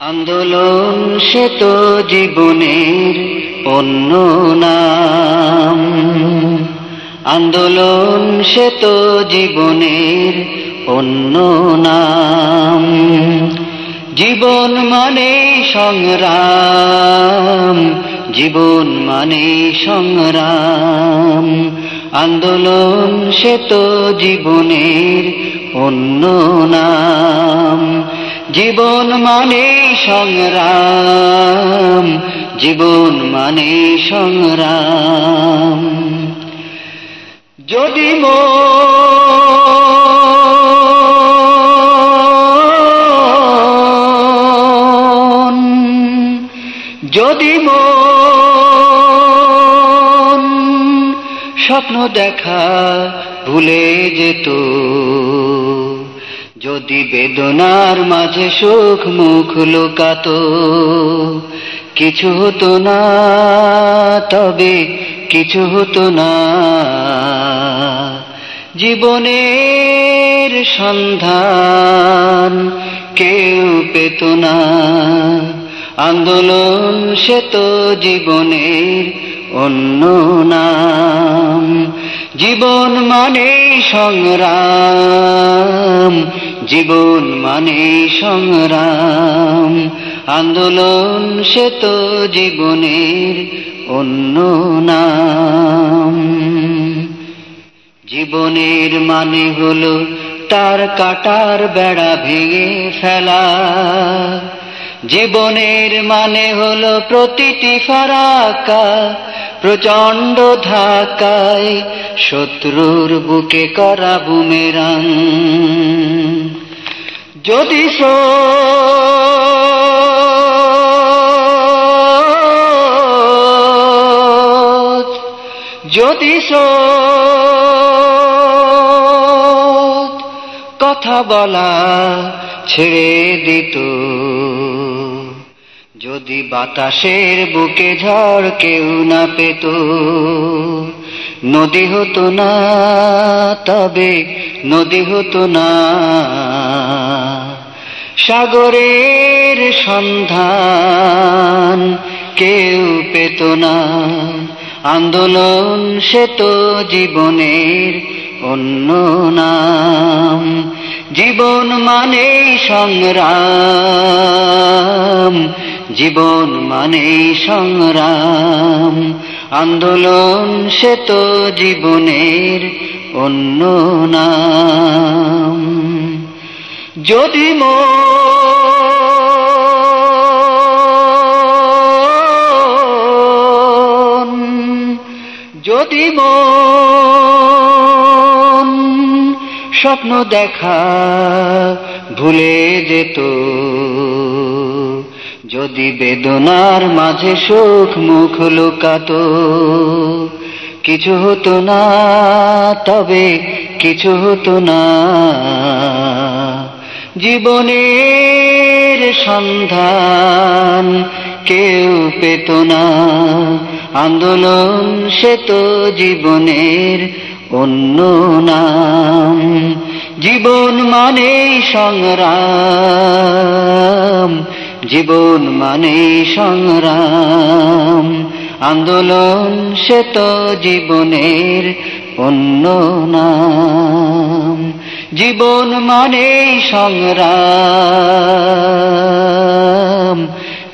আন্দোলন সে তো জীবনের অন্য নাম। আন্দোলন সে তো জীবনের অন্য নাম। জীবন মানে সংগ্রাম, জীবন মানে সংগ্রাম। আন্দোলন সে তো জীবনের অন্য নাম। জীবন মানে সংগ্রাম জীবন মানে সংগ্রাম। যদি মন যদি মন স্বপ্ন দেখা ভুলে যেত যদি বেদনার মাঝে সুখ মুখ লুকাত, কিছু হতো না, তবে কিছু হতো না। জীবনের সন্ধান কেউ পেত না, আন্দোলন সে তো জীবনের অন্য নাম। জীবন মানে সংগ্রাম জীবন মানে সংগ্রাম। আন্দোলন সে তো জীবনের অন্য নাম। জীবনের মানে হলো তার কাটার বেড়া ভেঙে ফেলা। জীবনের মানে হলো প্রতিটি ফারাকা প্রচণ্ড ধাকায় শত্রুর বুকে করা বুমেরাং। যদি যদি কথা বলা ছেড়ে দিত। যদি বাতাসের বুকে ঝড় কেউ না পেত, নদী হতো না, তবে নদী হতো না। সাগরের সন্ধান কেউ পেত না। আন্দোলন সে তো জীবনের অন্য নাম। জীবন মানে সংগ্রাম। জীবন মানে সংগ্রাম। আন্দোলন সে তো জীবনের অন্য নাম। যদি মন যদি মন স্বপ্ন দেখা ভুলে যেত, যদি বেদনার মাঝে সুখ মুখ লুকাত, কিছু হতো না, তবে কিছু হতো না। জীবনের সন্ধান কেউ পেত না। আন্দোলন সে তো জীবনের অন্য নাম। জীবন মানে সংগ্রাম। জীবন মানে সংগ্রাম। আন্দোলন সে তো জীবনের অন্য নাম। জীবন মানে সংগ্রাম।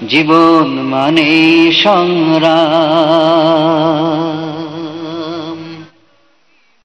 জীবন মানে সংগ্রাম।